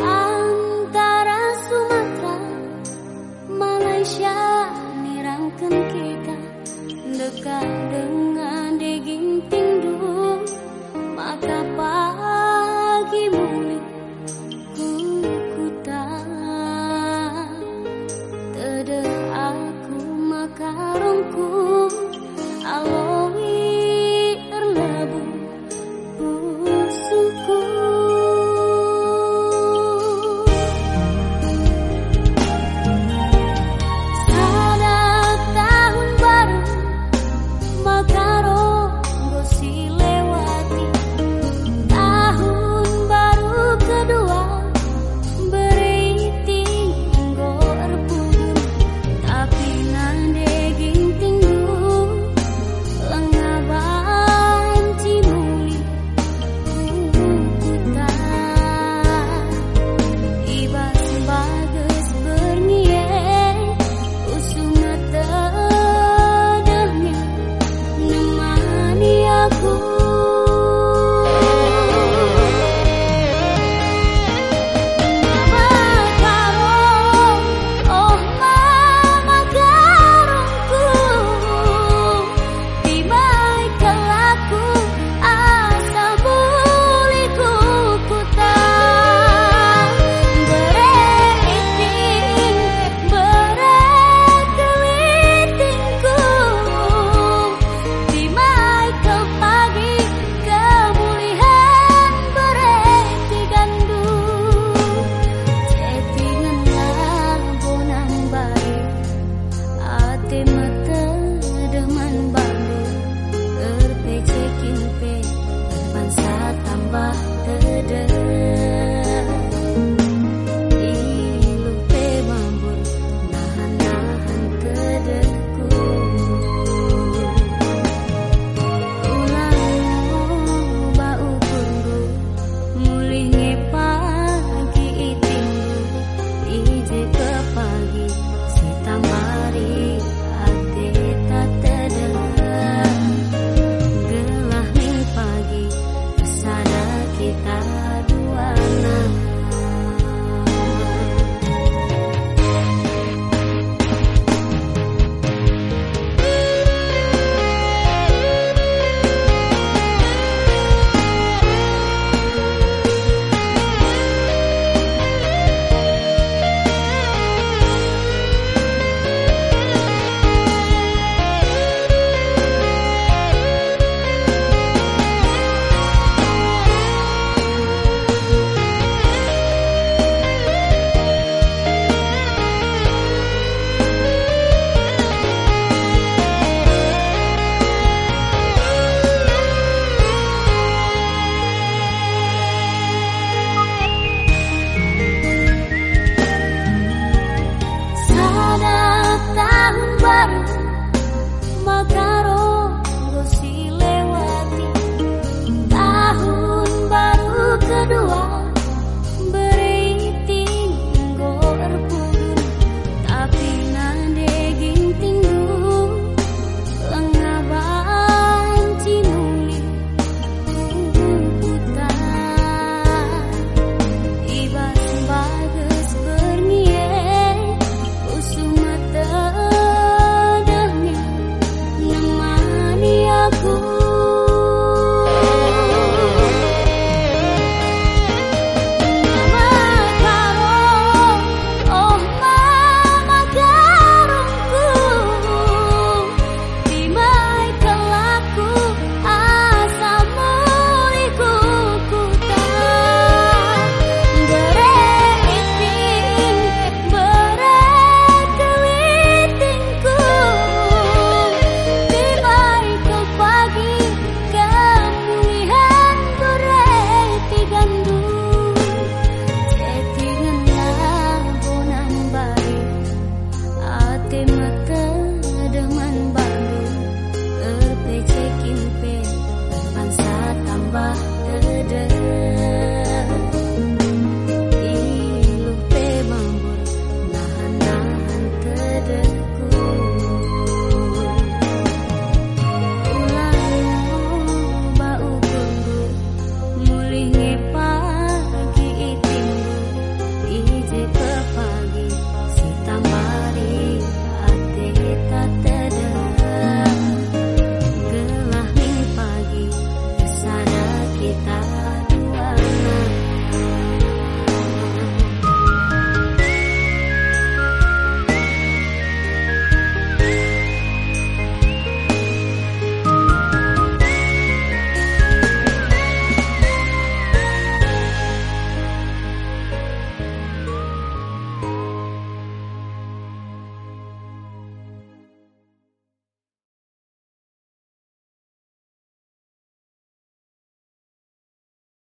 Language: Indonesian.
Antara Sumatera Malaysia